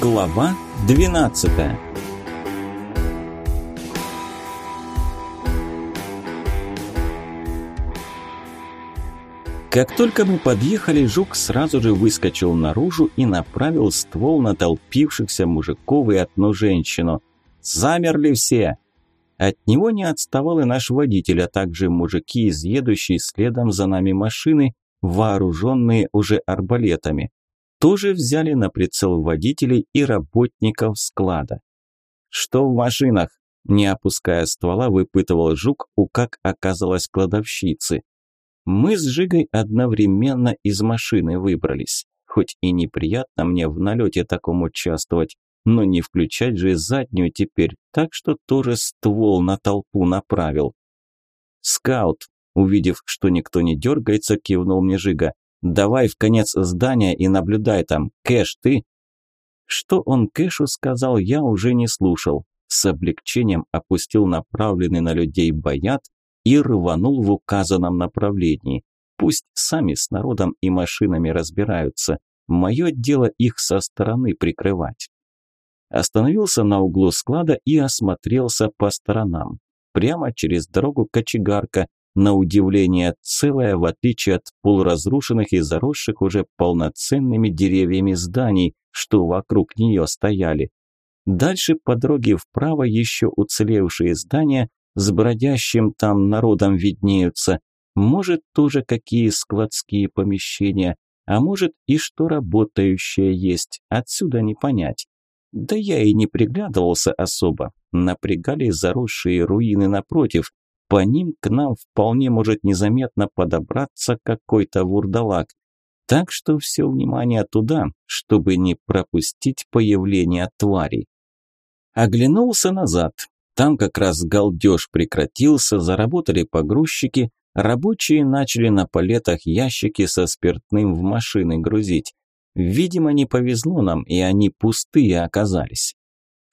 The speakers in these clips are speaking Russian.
Глава 12 Как только мы подъехали, Жук сразу же выскочил наружу и направил ствол на толпившихся мужиков и одну женщину. «Замерли все!» От него не отставал и наш водитель, а также мужики, изъедущие следом за нами машины, вооруженные уже арбалетами тоже взяли на прицел водителей и работников склада. «Что в машинах?» – не опуская ствола, выпытывал жук у, как оказалось, кладовщицы. Мы с Жигой одновременно из машины выбрались. Хоть и неприятно мне в налете таком участвовать, но не включать же заднюю теперь, так что тоже ствол на толпу направил. «Скаут», увидев, что никто не дергается, кивнул мне Жига. Давай в конец здания и наблюдай там. Кэш, ты?» Что он Кэшу сказал, я уже не слушал. С облегчением опустил направленный на людей боят и рванул в указанном направлении. Пусть сами с народом и машинами разбираются. Мое дело их со стороны прикрывать. Остановился на углу склада и осмотрелся по сторонам. Прямо через дорогу кочегарка, на удивление целая, в отличие от полуразрушенных и заросших уже полноценными деревьями зданий, что вокруг нее стояли. Дальше по дороге вправо еще уцелевшие здания с бродящим там народом виднеются. Может, тоже какие складские помещения, а может и что работающее есть, отсюда не понять. Да я и не приглядывался особо, напрягали заросшие руины напротив, по ним к нам вполне может незаметно подобраться какой-то вурдалак. Так что все внимание туда, чтобы не пропустить появление тварей. Оглянулся назад. Там как раз галдеж прекратился, заработали погрузчики, рабочие начали на палетах ящики со спиртным в машины грузить. Видимо, не повезло нам, и они пустые оказались.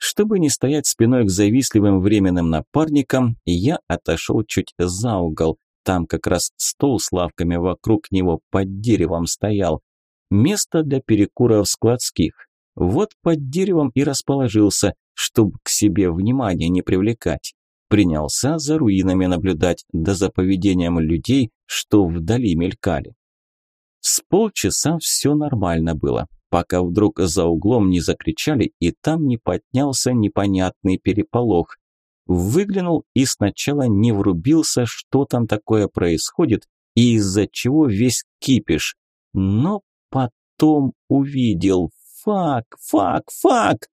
Чтобы не стоять спиной к завистливым временным напарникам, я отошел чуть за угол. Там как раз стол с лавками вокруг него под деревом стоял. Место для перекуров складских. Вот под деревом и расположился, чтобы к себе внимание не привлекать. Принялся за руинами наблюдать, да за поведением людей, что вдали мелькали. С полчаса все нормально было пока вдруг за углом не закричали и там не поднялся непонятный переполох. Выглянул и сначала не врубился, что там такое происходит и из-за чего весь кипиш. Но потом увидел. Фак, фак, фак!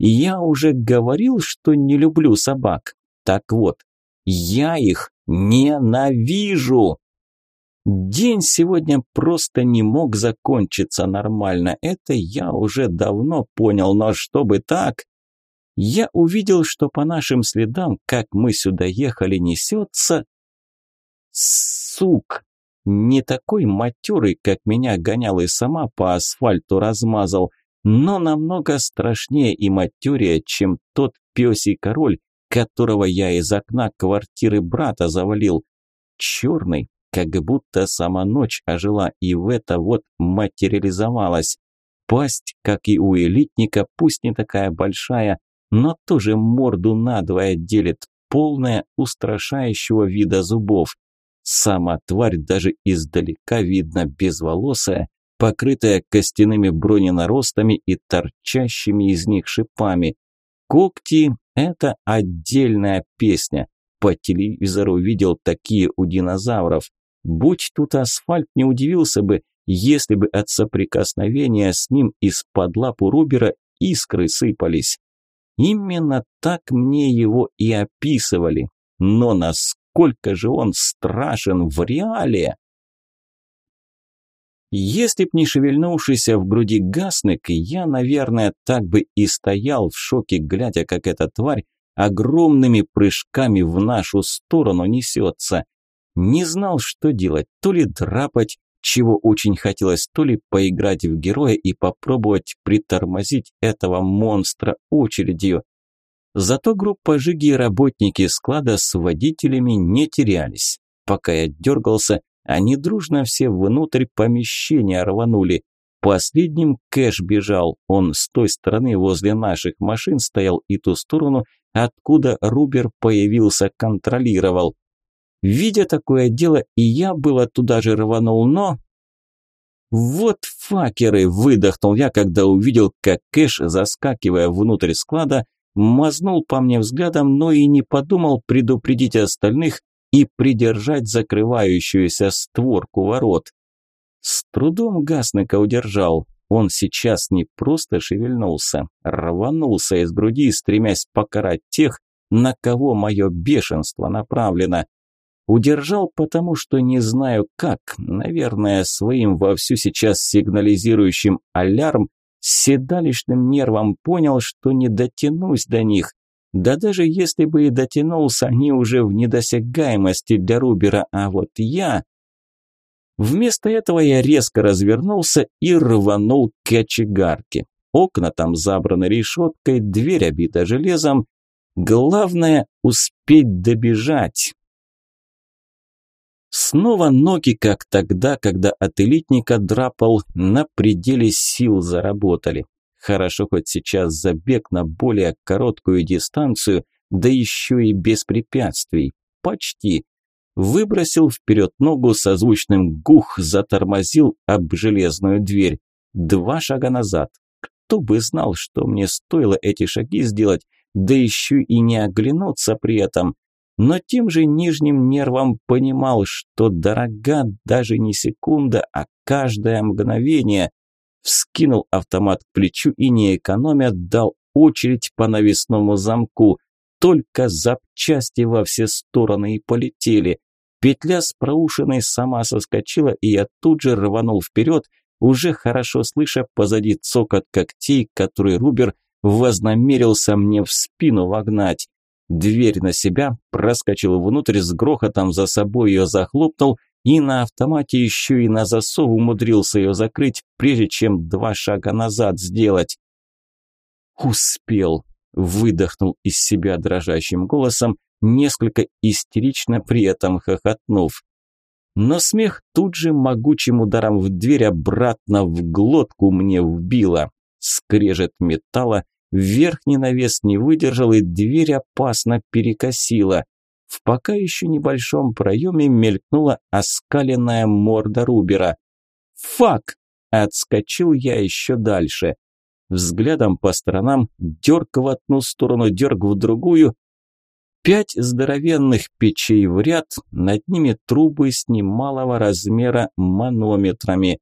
Я уже говорил, что не люблю собак. Так вот, я их ненавижу. День сегодня просто не мог закончиться нормально. Это я уже давно понял, но чтобы так... Я увидел, что по нашим следам, как мы сюда ехали, несется... Сук! Не такой матерый, как меня гонял и сама по асфальту размазал, но намного страшнее и матерее, чем тот пёсий король, которого я из окна квартиры брата завалил. Черный, как будто сама ночь ожила и в это вот материализовалась. Пасть, как и у элитника, пусть не такая большая, но тоже морду надвое делит, полная устрашающего вида зубов. Сама тварь даже издалека видно безволосая, покрытая костяными броненаростами и торчащими из них шипами. Когти – это отдельная песня. По телевизору видел такие у динозавров. Будь тут асфальт, не удивился бы, если бы от соприкосновения с ним из-под лапу Рубера искры сыпались. Именно так мне его и описывали. Но насколько же он страшен в реале? Если б не шевельнувшийся в груди гаснык, я, наверное, так бы и стоял в шоке, глядя, как эта тварь огромными прыжками в нашу сторону несется. Не знал, что делать, то ли драпать, чего очень хотелось, то ли поиграть в героя и попробовать притормозить этого монстра очередью. Зато группа Жиги и работники склада с водителями не терялись. Пока я дергался, они дружно все внутрь помещения рванули. Последним Кэш бежал, он с той стороны возле наших машин стоял и ту сторону, откуда Рубер появился, контролировал. Видя такое дело, и я было туда же рванул, но... «Вот факеры!» – выдохнул я, когда увидел, как Кэш, заскакивая внутрь склада, мазнул по мне взглядом, но и не подумал предупредить остальных и придержать закрывающуюся створку ворот. С трудом Гасника удержал. Он сейчас не просто шевельнулся, рванулся из груди, стремясь покарать тех, на кого мое бешенство направлено. Удержал потому, что не знаю как, наверное, своим вовсю сейчас сигнализирующим алярм седалищным нервом понял, что не дотянусь до них. Да даже если бы и дотянулся, они уже в недосягаемости для Рубера, а вот я... Вместо этого я резко развернулся и рванул к кочегарке. Окна там забраны решеткой, дверь обита железом. Главное – успеть добежать. Снова ноги, как тогда, когда от элитника драпал, на пределе сил заработали. Хорошо хоть сейчас забег на более короткую дистанцию, да еще и без препятствий. Почти. Выбросил вперед ногу, созвучным гух затормозил об железную дверь. Два шага назад. Кто бы знал, что мне стоило эти шаги сделать, да еще и не оглянуться при этом но тем же нижним нервом понимал, что дорога даже не секунда, а каждое мгновение. Вскинул автомат к плечу и, не экономя, дал очередь по навесному замку. Только запчасти во все стороны и полетели. Петля с проушиной сама соскочила, и я тут же рванул вперед, уже хорошо слыша позади цокот когтей, который Рубер вознамерился мне в спину вогнать. Дверь на себя, проскочил внутрь с грохотом, за собой ее захлопнул и на автомате еще и на засов умудрился ее закрыть, прежде чем два шага назад сделать. «Успел!» – выдохнул из себя дрожащим голосом, несколько истерично при этом хохотнув. Но смех тут же могучим ударом в дверь обратно в глотку мне вбило. Скрежет металла, Верхний навес не выдержал, и дверь опасно перекосила. В пока еще небольшом проеме мелькнула оскаленная морда Рубера. «Фак!» – отскочил я еще дальше. Взглядом по сторонам, дерг в одну сторону, дерг в другую. Пять здоровенных печей в ряд, над ними трубы с немалого размера манометрами.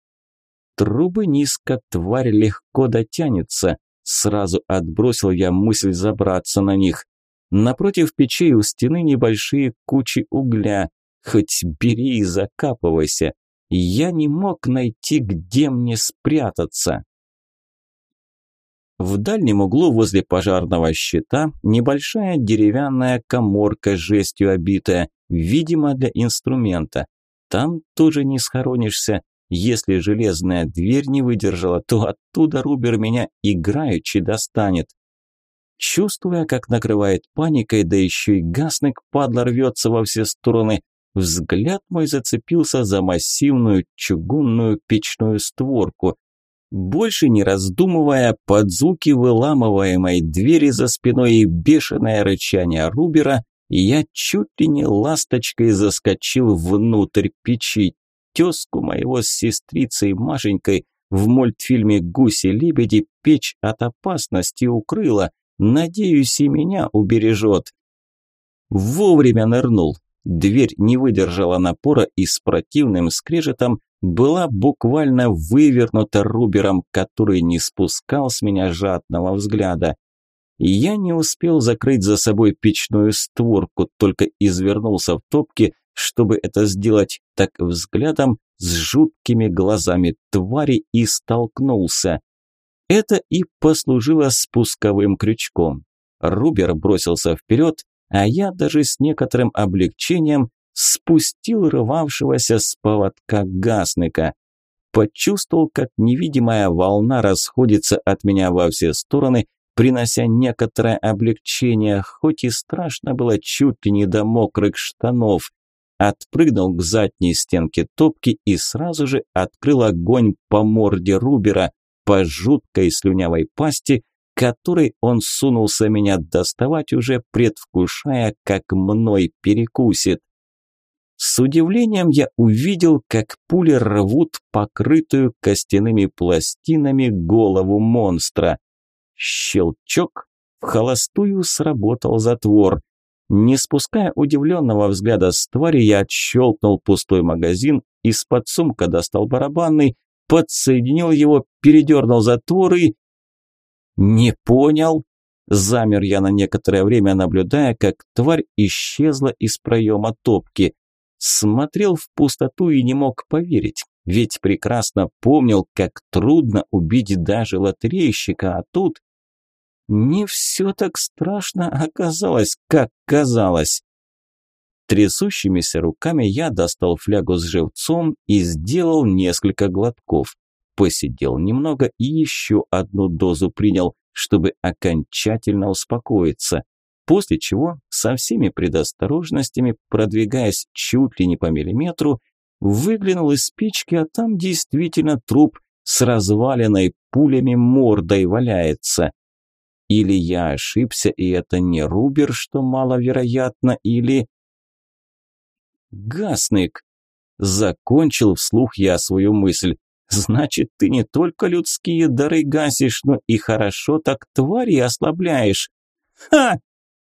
Трубы низко, тварь легко дотянется. Сразу отбросил я мысль забраться на них. Напротив печей у стены небольшие кучи угля. Хоть бери и закапывайся. Я не мог найти, где мне спрятаться. В дальнем углу возле пожарного щита небольшая деревянная коморка жестью обитая, видимо для инструмента. Там тоже не схоронишься. Если железная дверь не выдержала, то оттуда Рубер меня играючи достанет. Чувствуя, как накрывает паникой, да еще и гасник падла рвется во все стороны, взгляд мой зацепился за массивную чугунную печную створку. Больше не раздумывая, под звуки выламываемой двери за спиной и бешеное рычание Рубера, я чуть ли не ласточкой заскочил внутрь печи тезку моего с сестрицей Машенькой в мультфильме «Гуси-лебеди» печь от опасности укрыла. Надеюсь, и меня убережет. Вовремя нырнул. Дверь не выдержала напора и с противным скрежетом была буквально вывернута Рубером, который не спускал с меня жадного взгляда. Я не успел закрыть за собой печную створку, только извернулся в топке, чтобы это сделать, так взглядом с жуткими глазами твари и столкнулся. Это и послужило спусковым крючком. Рубер бросился вперед, а я даже с некоторым облегчением спустил рвавшегося с поводка гасника. Почувствовал, как невидимая волна расходится от меня во все стороны, принося некоторое облегчение, хоть и страшно было чуть ли не до мокрых штанов. Отпрыгнул к задней стенке топки и сразу же открыл огонь по морде Рубера, по жуткой слюнявой пасти, которой он сунулся меня доставать, уже предвкушая, как мной перекусит. С удивлением я увидел, как пули рвут покрытую костяными пластинами голову монстра. Щелчок, в холостую сработал затвор. Не спуская удивленного взгляда с твари, я отщелкнул пустой магазин, из-под сумка достал барабанный, подсоединил его, передернул затвор и... «Не понял?» Замер я на некоторое время, наблюдая, как тварь исчезла из проема топки. Смотрел в пустоту и не мог поверить, ведь прекрасно помнил, как трудно убить даже лотерейщика, а тут... Не все так страшно оказалось, как казалось. Трясущимися руками я достал флягу с живцом и сделал несколько глотков. Посидел немного и еще одну дозу принял, чтобы окончательно успокоиться после чего со всеми предосторожностями, продвигаясь чуть ли не по миллиметру, выглянул из печки, а там действительно труп с разваленной пулями мордой валяется. Или я ошибся, и это не Рубер, что маловероятно, или... Гасник! Закончил вслух я свою мысль. Значит, ты не только людские дары гасишь, но и хорошо так твари ослабляешь. Ха!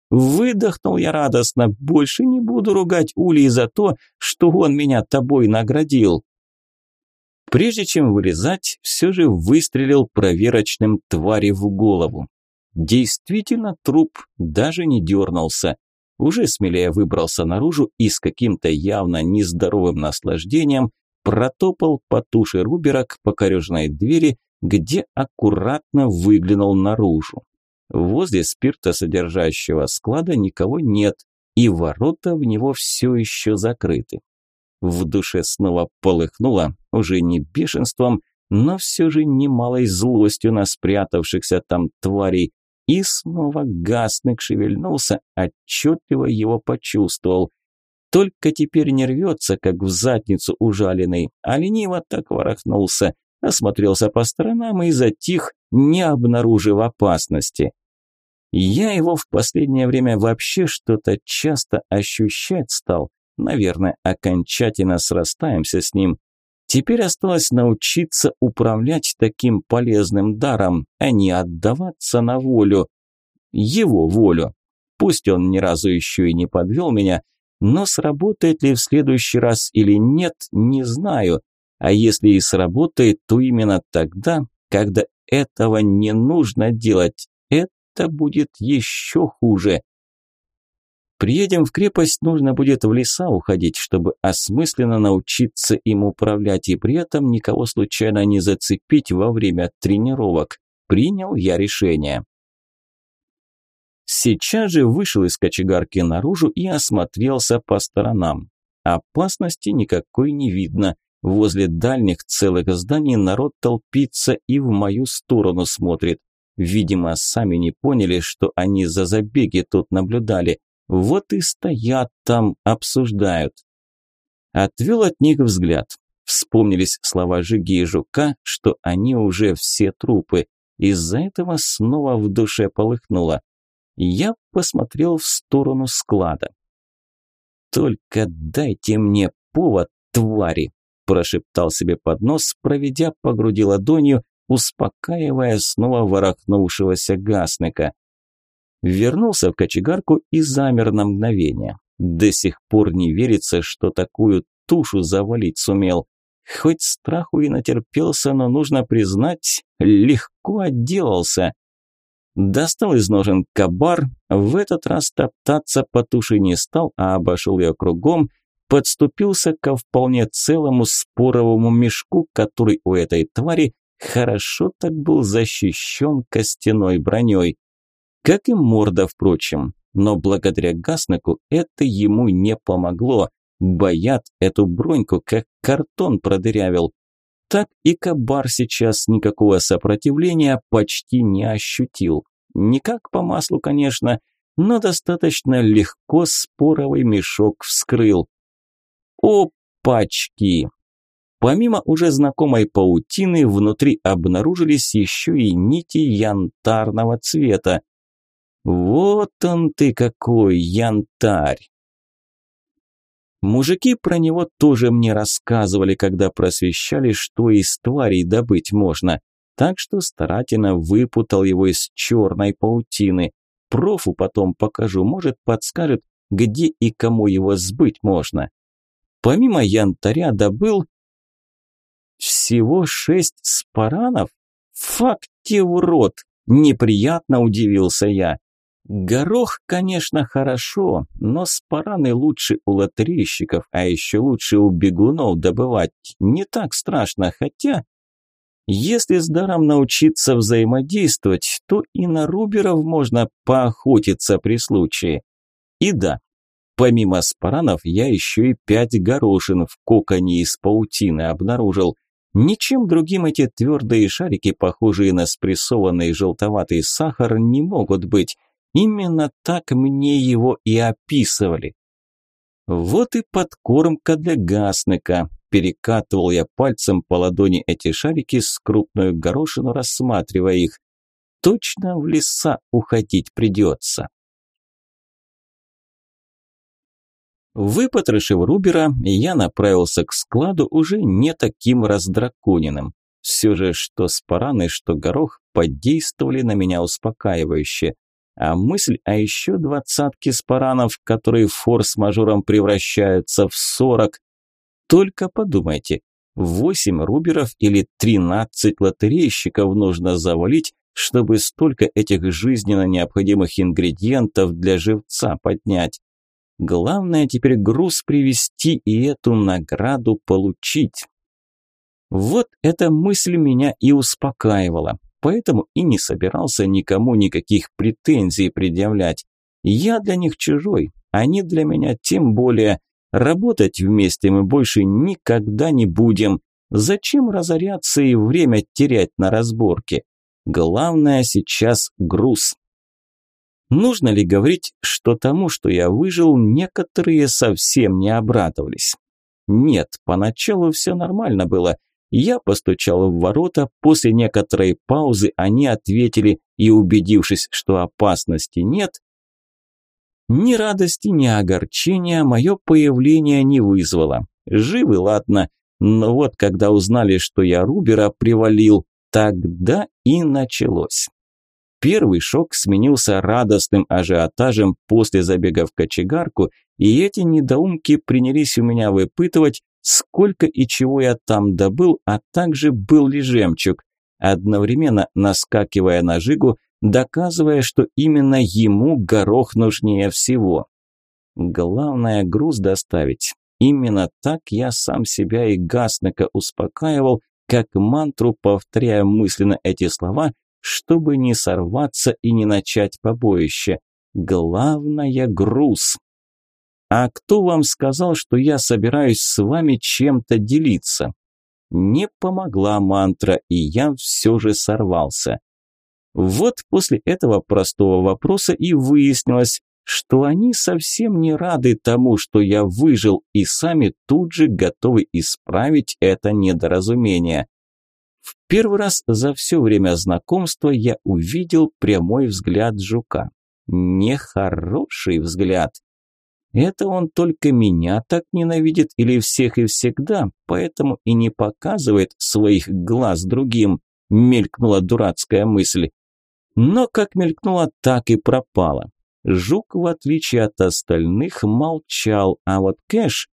Выдохнул я радостно, больше не буду ругать Ули за то, что он меня тобой наградил. Прежде чем вылезать, все же выстрелил проверочным твари в голову. Действительно, труп даже не дернулся. Уже смелее выбрался наружу и с каким-то явно нездоровым наслаждением протопал по туше Рубера к покорежной двери, где аккуратно выглянул наружу. Возле спиртосодержащего склада никого нет, и ворота в него все еще закрыты. В душе снова полыхнуло, уже не бешенством, но все же немалой злостью на спрятавшихся там тварей, и снова гасник шевельнулся, отчетливо его почувствовал. Только теперь не рвется, как в задницу ужаленный, а лениво так ворохнулся, осмотрелся по сторонам и затих, не обнаружив опасности. Я его в последнее время вообще что-то часто ощущать стал. Наверное, окончательно срастаемся с ним. Теперь осталось научиться управлять таким полезным даром, а не отдаваться на волю. Его волю. Пусть он ни разу еще и не подвел меня, но сработает ли в следующий раз или нет, не знаю. А если и сработает, то именно тогда, когда этого не нужно делать. Это будет еще хуже. Приедем в крепость, нужно будет в леса уходить, чтобы осмысленно научиться им управлять и при этом никого случайно не зацепить во время тренировок. Принял я решение. Сейчас же вышел из кочегарки наружу и осмотрелся по сторонам. Опасности никакой не видно. Возле дальних целых зданий народ толпится и в мою сторону смотрит. Видимо, сами не поняли, что они за забеги тут наблюдали. Вот и стоят там, обсуждают. Отвел от них взгляд. Вспомнились слова Жиги и Жука, что они уже все трупы. Из-за этого снова в душе полыхнуло. Я посмотрел в сторону склада. «Только дайте мне повод, твари!» прошептал себе под нос, проведя по груди ладонью, успокаивая снова ворохнувшегося гасника. Вернулся в кочегарку и замер на мгновение. До сих пор не верится, что такую тушу завалить сумел. Хоть страху и натерпелся, но нужно признать, легко отделался. Достал из ножен кабар, в этот раз топтаться по туше не стал, а обошел ее кругом, подступился ко вполне целому споровому мешку, который у этой твари хорошо так был защищен костяной броней. Как и морда, впрочем. Но благодаря Гаснаку это ему не помогло. Боят эту броньку, как картон продырявил. Так и Кабар сейчас никакого сопротивления почти не ощутил. Не как по маслу, конечно, но достаточно легко споровый мешок вскрыл. Опачки! Помимо уже знакомой паутины, внутри обнаружились еще и нити янтарного цвета. Вот он ты какой, янтарь! Мужики про него тоже мне рассказывали, когда просвещали, что из тварей добыть можно, так что старательно выпутал его из черной паутины. Профу потом покажу, может подскажет, где и кому его сбыть можно. Помимо янтаря добыл всего шесть спаранов? Факте в рот! Неприятно удивился я. Горох, конечно, хорошо, но спараны лучше у лотерейщиков, а еще лучше у бегунов добывать. Не так страшно, хотя... Если с даром научиться взаимодействовать, то и на руберов можно поохотиться при случае. И да, помимо спаранов я еще и пять горошин в коконе из паутины обнаружил – Ничем другим эти твердые шарики, похожие на спрессованный желтоватый сахар, не могут быть. Именно так мне его и описывали. Вот и подкормка для гасника. Перекатывал я пальцем по ладони эти шарики с крупную горошину, рассматривая их. Точно в леса уходить придется. Выпотрошив Рубера, я направился к складу уже не таким раздраконенным. Все же, что спараны, что горох подействовали на меня успокаивающе. А мысль о еще двадцатке спаранов, которые форс-мажором превращаются в сорок. Только подумайте, восемь руберов или тринадцать лотерейщиков нужно завалить, чтобы столько этих жизненно необходимых ингредиентов для живца поднять. Главное теперь груз привести и эту награду получить. Вот эта мысль меня и успокаивала, поэтому и не собирался никому никаких претензий предъявлять. Я для них чужой, они для меня тем более. Работать вместе мы больше никогда не будем. Зачем разоряться и время терять на разборке? Главное сейчас груз. Нужно ли говорить, что тому, что я выжил, некоторые совсем не обрадовались? Нет, поначалу все нормально было. Я постучал в ворота, после некоторой паузы они ответили, и убедившись, что опасности нет, ни радости, ни огорчения мое появление не вызвало. Живы, ладно, но вот когда узнали, что я Рубера привалил, тогда и началось. Первый шок сменился радостным ажиотажем после забега в кочегарку, и эти недоумки принялись у меня выпытывать, сколько и чего я там добыл, а также был ли жемчуг, одновременно наскакивая на жигу, доказывая, что именно ему горох нужнее всего. Главное груз доставить. Именно так я сам себя и Гаснека успокаивал, как мантру повторяя мысленно эти слова чтобы не сорваться и не начать побоище. Главное – груз. А кто вам сказал, что я собираюсь с вами чем-то делиться? Не помогла мантра, и я все же сорвался. Вот после этого простого вопроса и выяснилось, что они совсем не рады тому, что я выжил, и сами тут же готовы исправить это недоразумение. В первый раз за все время знакомства я увидел прямой взгляд жука. Нехороший взгляд. Это он только меня так ненавидит или всех и всегда, поэтому и не показывает своих глаз другим, мелькнула дурацкая мысль. Но как мелькнула, так и пропала. Жук, в отличие от остальных, молчал, а вот Кэш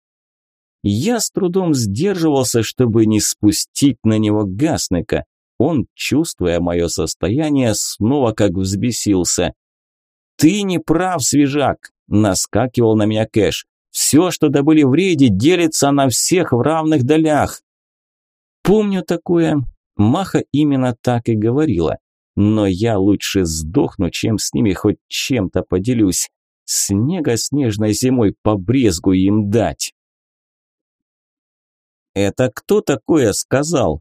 я с трудом сдерживался, чтобы не спустить на него гасника. Он, чувствуя мое состояние, снова как взбесился. «Ты не прав, свежак!» – наскакивал на меня Кэш. «Все, что добыли в рейде, делится на всех в равных долях». Помню такое. Маха именно так и говорила. Но я лучше сдохну, чем с ними хоть чем-то поделюсь. Снега снежной зимой побрезгу им дать. «Это кто такое сказал?»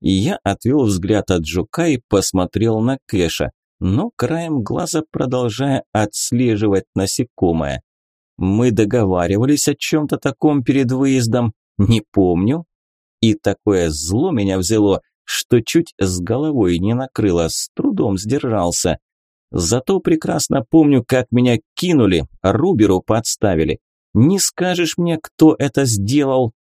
И я отвел взгляд от жука и посмотрел на Кэша, но краем глаза продолжая отслеживать насекомое. Мы договаривались о чем-то таком перед выездом. Не помню. И такое зло меня взяло, что чуть с головой не накрыло, с трудом сдержался. Зато прекрасно помню, как меня кинули, Руберу подставили. Не скажешь мне, кто это сделал?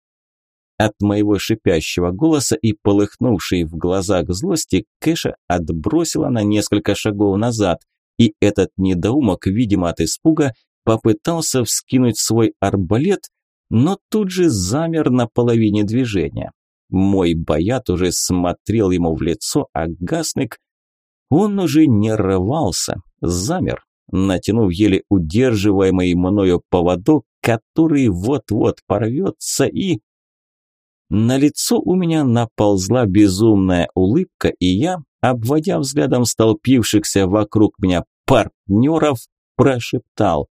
От моего шипящего голоса и полыхнувшей в глазах злости Кэша отбросила на несколько шагов назад, и этот недоумок, видимо от испуга, попытался вскинуть свой арбалет, но тут же замер на половине движения. Мой боят уже смотрел ему в лицо, а Гасник, он уже не рвался, замер, натянув еле удерживаемый мною поводок, который вот-вот порвется и... На лицо у меня наползла безумная улыбка, и я, обводя взглядом столпившихся вокруг меня партнеров, прошептал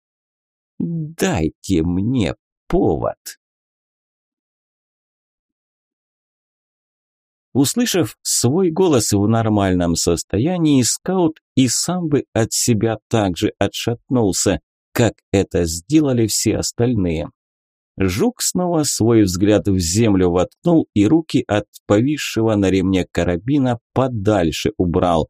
«Дайте мне повод». Услышав свой голос в нормальном состоянии, скаут и сам бы от себя также отшатнулся, как это сделали все остальные. Жук снова свой взгляд в землю воткнул и руки от повисшего на ремне карабина подальше убрал.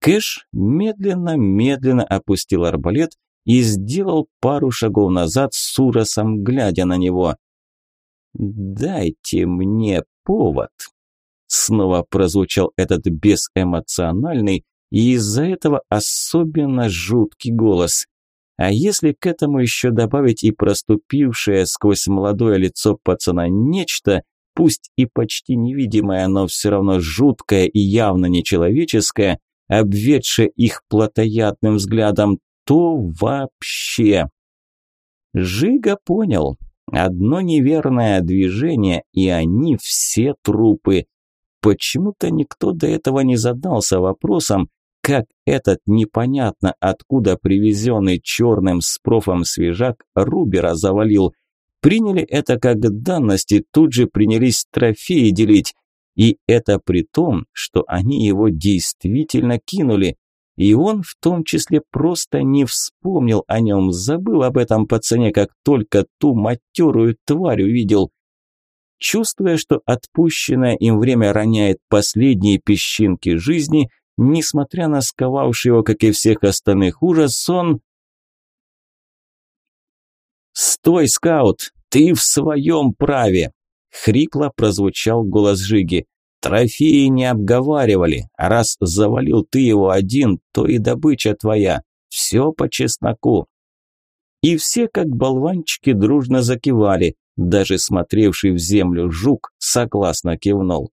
Кэш медленно-медленно опустил арбалет и сделал пару шагов назад с ужасом, глядя на него. «Дайте мне повод», – снова прозвучал этот безэмоциональный и из-за этого особенно жуткий голос. А если к этому еще добавить и проступившее сквозь молодое лицо пацана нечто, пусть и почти невидимое, но все равно жуткое и явно нечеловеческое, обведшее их плотоядным взглядом, то вообще... Жига понял. Одно неверное движение, и они все трупы. Почему-то никто до этого не задался вопросом, как этот непонятно откуда привезенный черным с профом свежак Рубера завалил. Приняли это как данность и тут же принялись трофеи делить. И это при том, что они его действительно кинули. И он в том числе просто не вспомнил о нем, забыл об этом пацане, как только ту матерую тварь увидел. Чувствуя, что отпущенное им время роняет последние песчинки жизни, Несмотря на сковавший его, как и всех остальных, ужас, он... «Стой, скаут! Ты в своем праве!» Хрипло прозвучал голос Жиги. «Трофеи не обговаривали, раз завалил ты его один, то и добыча твоя. Все по чесноку». И все, как болванчики, дружно закивали. Даже смотревший в землю жук согласно кивнул.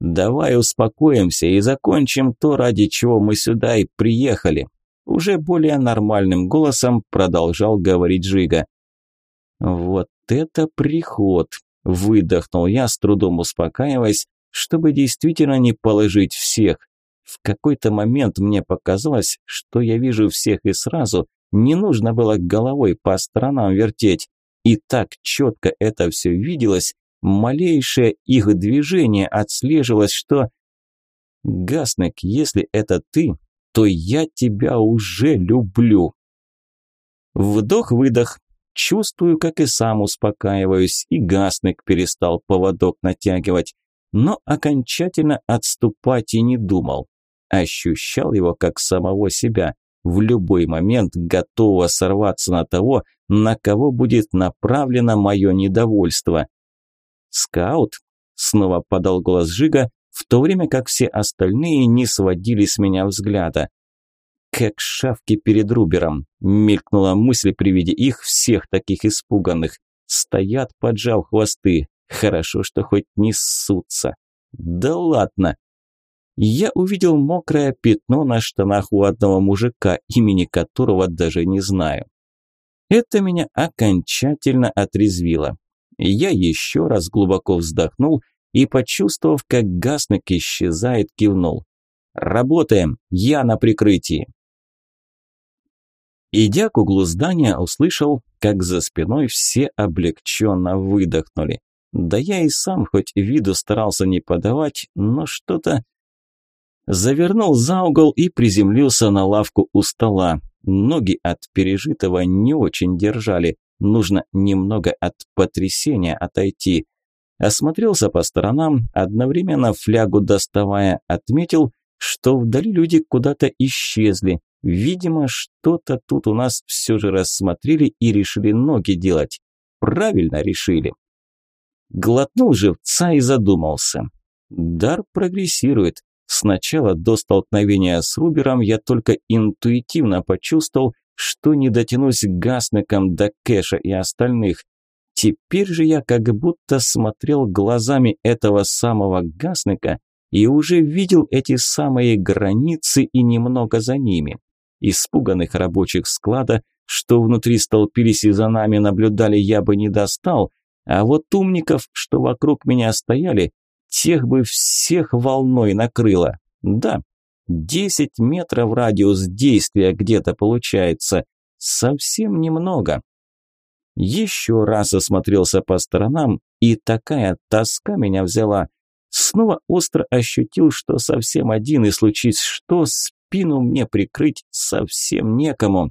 Давай успокоимся и закончим то, ради чего мы сюда и приехали. Уже более нормальным голосом продолжал говорить Жига. Вот это приход, выдохнул я, с трудом успокаиваясь, чтобы действительно не положить всех. В какой-то момент мне показалось, что я вижу всех и сразу, не нужно было головой по сторонам вертеть. И так четко это все виделось, малейшее их движение отслеживалось, что «Гаснек, если это ты, то я тебя уже люблю». Вдох-выдох. Чувствую, как и сам успокаиваюсь, и Гаснек перестал поводок натягивать, но окончательно отступать и не думал. Ощущал его как самого себя, в любой момент готового сорваться на того, на кого будет направлено мое недовольство. «Скаут?» – снова подал голос Жига, в то время как все остальные не сводили с меня взгляда. «Как шавки перед Рубером!» – мелькнула мысль при виде их, всех таких испуганных. Стоят, поджав хвосты. Хорошо, что хоть не ссутся. Да ладно. Я увидел мокрое пятно на штанах у одного мужика, имени которого даже не знаю. Это меня окончательно отрезвило. Я еще раз глубоко вздохнул и, почувствовав, как гаснок исчезает, кивнул. «Работаем! Я на прикрытии!» Идя к углу здания, услышал, как за спиной все облегченно выдохнули. Да я и сам хоть виду старался не подавать, но что-то... Завернул за угол и приземлился на лавку у стола. Ноги от пережитого не очень держали. Нужно немного от потрясения отойти. Осмотрелся по сторонам, одновременно флягу доставая, отметил, что вдали люди куда-то исчезли. Видимо, что-то тут у нас все же рассмотрели и решили ноги делать. Правильно решили. Глотнул живца и задумался. Дар прогрессирует. Сначала до столкновения с Рубером я только интуитивно почувствовал, что не дотянусь к гаснекам до Кэша и остальных. Теперь же я как будто смотрел глазами этого самого гаснека и уже видел эти самые границы и немного за ними. Испуганных рабочих склада, что внутри столпились и за нами наблюдали, я бы не достал, а вот умников, что вокруг меня стояли, тех бы всех волной накрыло. Да, 10 метров радиус действия где-то получается. Совсем немного. Еще раз осмотрелся по сторонам, и такая тоска меня взяла. Снова остро ощутил, что совсем один, и случись что, спину мне прикрыть совсем некому.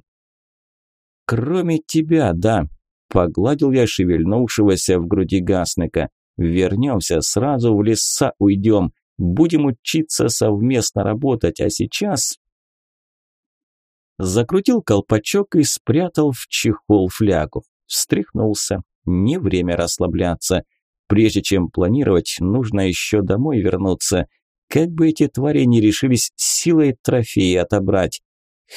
Кроме тебя, да, погладил я шевельнувшегося в груди Гаснека. Вернемся, сразу в леса уйдем. Будем учиться совместно работать, а сейчас... Закрутил колпачок и спрятал в чехол флягу. Встряхнулся. Не время расслабляться. Прежде чем планировать, нужно еще домой вернуться. Как бы эти твари не решились силой трофеи отобрать.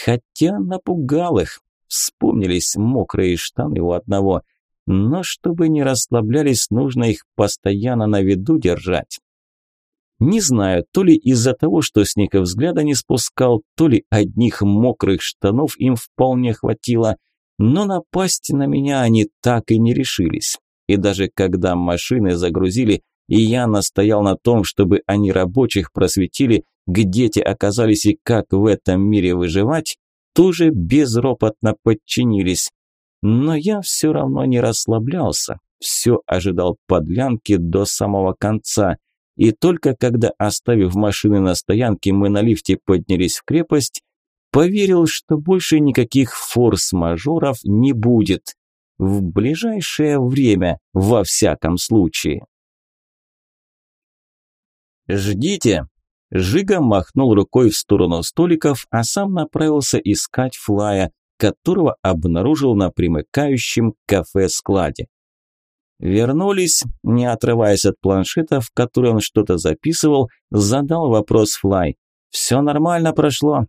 Хотя напугал их. Вспомнились мокрые штаны у одного. Но чтобы не расслаблялись, нужно их постоянно на виду держать. Не знаю, то ли из-за того, что с них взгляда не спускал, то ли одних мокрых штанов им вполне хватило, но напасть на меня они так и не решились. И даже когда машины загрузили, и я настоял на том, чтобы они рабочих просветили, где те оказались и как в этом мире выживать, тоже безропотно подчинились. Но я все равно не расслаблялся, все ожидал подлянки до самого конца. И только когда, оставив машины на стоянке, мы на лифте поднялись в крепость, поверил, что больше никаких форс-мажоров не будет. В ближайшее время, во всяком случае. «Ждите!» Жига махнул рукой в сторону столиков, а сам направился искать Флая, которого обнаружил на примыкающем кафе-складе. Вернулись, не отрываясь от планшета, в который он что-то записывал, задал вопрос Флай. «Все нормально прошло?»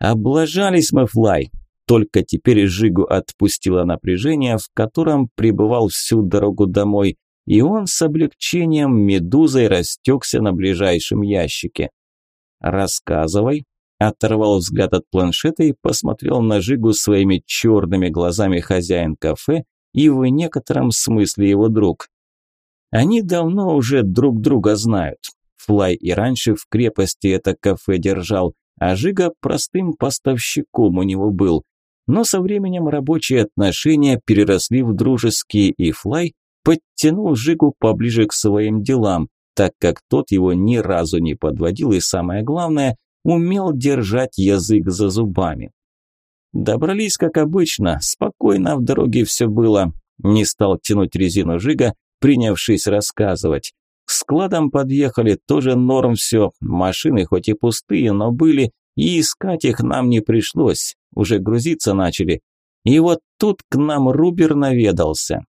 «Облажались мы, Флай!» Только теперь Жигу отпустило напряжение, в котором пребывал всю дорогу домой, и он с облегчением медузой растекся на ближайшем ящике. «Рассказывай», Оторвал взгляд от планшета и посмотрел на Жигу своими черными глазами хозяин кафе и в некотором смысле его друг. Они давно уже друг друга знают. Флай и раньше в крепости это кафе держал, а Жига простым поставщиком у него был. Но со временем рабочие отношения переросли в дружеские, и Флай подтянул Жигу поближе к своим делам, так как тот его ни разу не подводил и, самое главное, умел держать язык за зубами. Добрались, как обычно, спокойно в дороге все было. Не стал тянуть резину Жига, принявшись рассказывать. К складам подъехали, тоже норм все. Машины хоть и пустые, но были, и искать их нам не пришлось. Уже грузиться начали. И вот тут к нам Рубер наведался.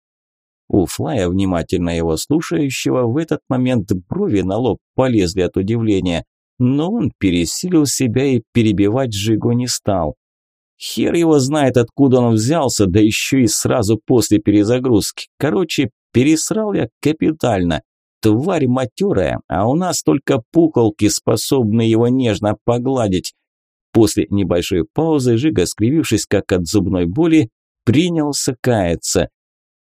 У Флая, внимательно его слушающего, в этот момент брови на лоб полезли от удивления но он пересилил себя и перебивать Жигу не стал. Хер его знает, откуда он взялся, да еще и сразу после перезагрузки. Короче, пересрал я капитально. Тварь матерая, а у нас только пуколки, способны его нежно погладить. После небольшой паузы Жига, скривившись как от зубной боли, принялся каяться.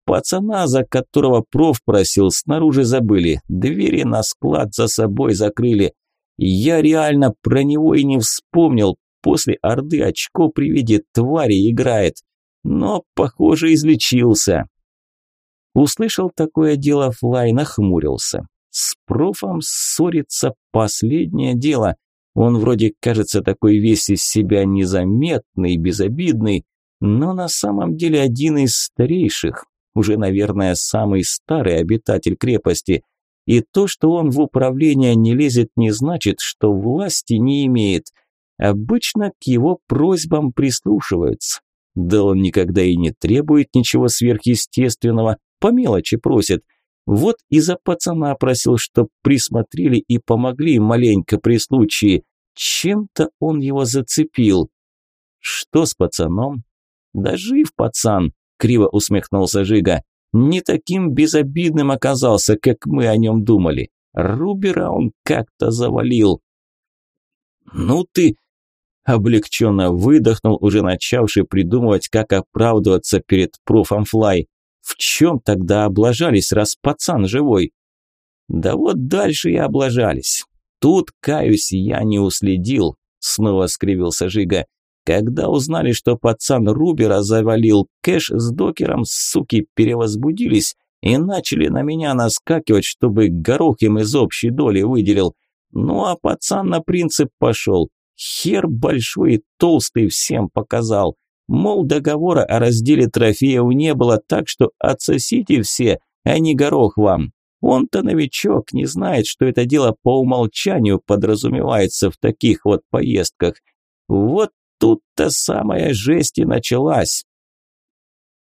Пацана, за которого проф просил, снаружи забыли. Двери на склад за собой закрыли. Я реально про него и не вспомнил. После Орды очко при виде твари играет. Но, похоже, излечился. Услышал такое дело, Флай нахмурился. С профом ссориться последнее дело. Он вроде кажется такой весь из себя незаметный, безобидный, но на самом деле один из старейших, уже, наверное, самый старый обитатель крепости. И то, что он в управление не лезет, не значит, что власти не имеет. Обычно к его просьбам прислушиваются. Да он никогда и не требует ничего сверхъестественного, по мелочи просит. Вот и за пацана просил, чтоб присмотрели и помогли маленько при случае. Чем-то он его зацепил. Что с пацаном? Да жив пацан, криво усмехнулся Жига. Не таким безобидным оказался, как мы о нем думали. Рубера он как-то завалил. Ну ты, облегченно выдохнул, уже начавший придумывать, как оправдываться перед профом Флай. В чем тогда облажались, раз пацан живой? Да вот дальше и облажались. Тут, каюсь, я не уследил, снова скривился Жига. Когда узнали, что пацан Рубера завалил, Кэш с докером, суки, перевозбудились и начали на меня наскакивать, чтобы горох им из общей доли выделил. Ну а пацан на принцип пошел. Хер большой и толстый всем показал. Мол, договора о разделе трофеев не было, так что отсосите все, а не горох вам. Он-то новичок, не знает, что это дело по умолчанию подразумевается в таких вот поездках. Вот тут-то самая жесть и началась.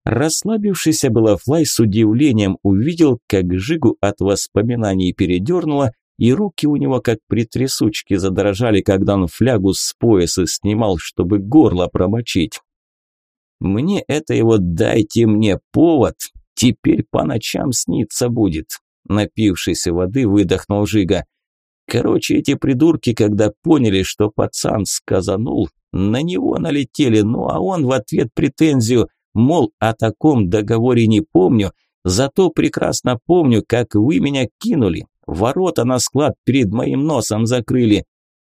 Расслабившийся было Флай с удивлением увидел, как Жигу от воспоминаний передернуло, и руки у него как при трясучке задрожали, когда он флягу с пояса снимал, чтобы горло промочить. Мне это его «дайте мне повод», теперь по ночам снится будет. Напившись воды, выдохнул Жига. Короче, эти придурки, когда поняли, что пацан сказанул, на него налетели, ну а он в ответ претензию, мол, о таком договоре не помню, зато прекрасно помню, как вы меня кинули, ворота на склад перед моим носом закрыли.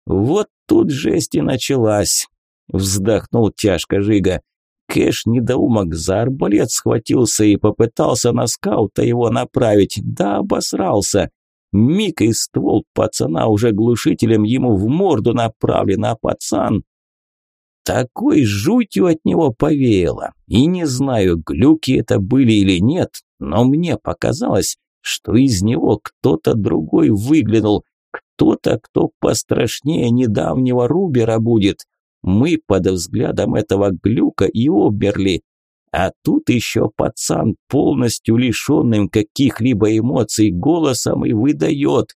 Вот тут жесть и началась, вздохнул тяжко Жига. Кэш недоумок за арбалет схватился и попытался на скаута его направить, да обосрался. Миг и ствол пацана уже глушителем ему в морду направлен, а пацан... Такой жутью от него повеяло. И не знаю, глюки это были или нет, но мне показалось, что из него кто-то другой выглянул, кто-то, кто пострашнее недавнего Рубера будет. Мы под взглядом этого глюка и обмерли. А тут еще пацан, полностью лишенным каких-либо эмоций, голосом и выдает.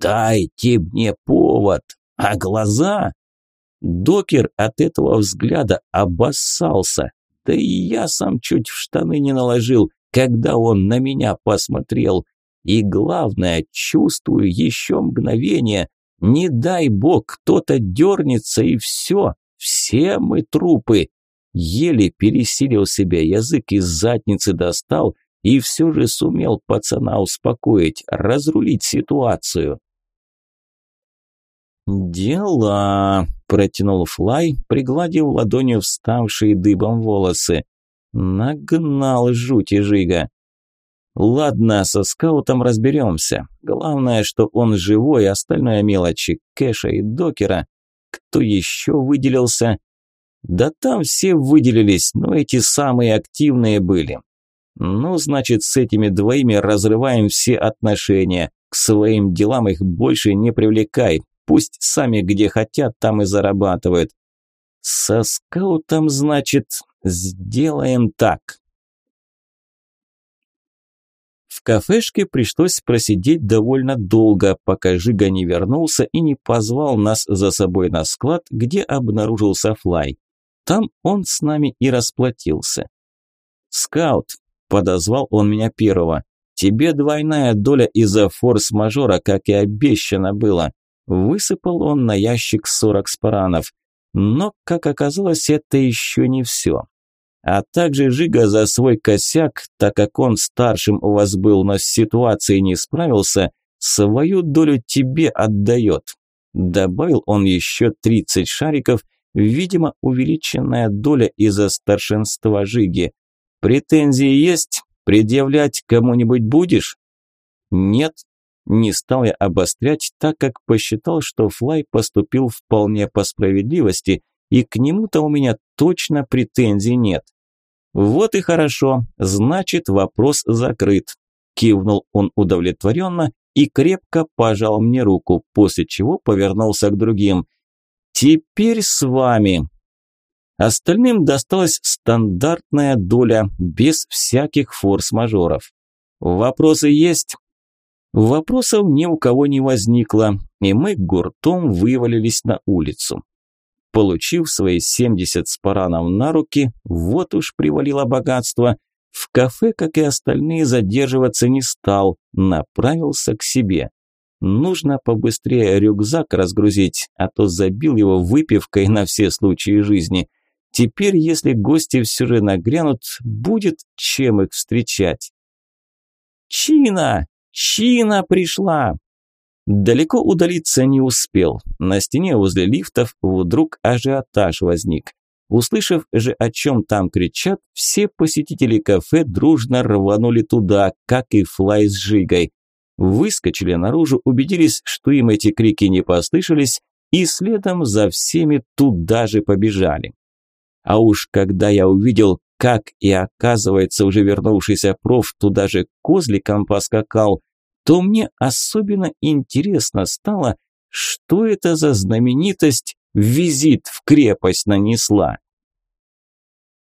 «Дайте мне повод!» А глаза? Докер от этого взгляда обоссался. Да и я сам чуть в штаны не наложил, когда он на меня посмотрел. И главное, чувствую еще мгновение, не дай бог, кто-то дернется и все, все мы трупы. Еле пересилил себя, язык из задницы достал и все же сумел пацана успокоить, разрулить ситуацию. «Дела», – протянул Флай, пригладив ладонью вставшие дыбом волосы. Нагнал жути Жига. Ладно, со скаутом разберемся. Главное, что он живой, остальное мелочи, Кэша и Докера. Кто еще выделился? Да там все выделились, но эти самые активные были. Ну, значит, с этими двоими разрываем все отношения. К своим делам их больше не привлекай. Пусть сами где хотят, там и зарабатывают. Со скаутом, значит, сделаем так. В кафешке пришлось просидеть довольно долго, пока Жига не вернулся и не позвал нас за собой на склад, где обнаружился Флай. Там он с нами и расплатился. «Скаут», – подозвал он меня первого, – «тебе двойная доля из-за форс-мажора, как и обещано было». Высыпал он на ящик сорок спаранов. Но, как оказалось, это еще не все а также Жига за свой косяк, так как он старшим у вас был, но с ситуацией не справился, свою долю тебе отдает. Добавил он еще 30 шариков, видимо, увеличенная доля из-за старшинства Жиги. Претензии есть? Предъявлять кому-нибудь будешь? Нет, Не стал я обострять, так как посчитал, что Флай поступил вполне по справедливости, и к нему-то у меня точно претензий нет. Вот и хорошо, значит вопрос закрыт. Кивнул он удовлетворенно и крепко пожал мне руку, после чего повернулся к другим. «Теперь с вами». Остальным досталась стандартная доля, без всяких форс-мажоров. «Вопросы есть?» Вопросов ни у кого не возникло, и мы гуртом вывалились на улицу. Получив свои 70 спаранов на руки, вот уж привалило богатство, в кафе, как и остальные, задерживаться не стал, направился к себе. Нужно побыстрее рюкзак разгрузить, а то забил его выпивкой на все случаи жизни. Теперь, если гости все же нагрянут, будет чем их встречать. «Чина! Чина пришла!» Далеко удалиться не успел. На стене возле лифтов вдруг ажиотаж возник. Услышав же, о чем там кричат, все посетители кафе дружно рванули туда, как и Флай с Жигой. Выскочили наружу, убедились, что им эти крики не послышались, и следом за всеми туда же побежали. А уж когда я увидел, как и оказывается уже вернувшийся проф туда же козликом поскакал, то мне особенно интересно стало, что это за знаменитость визит в крепость нанесла.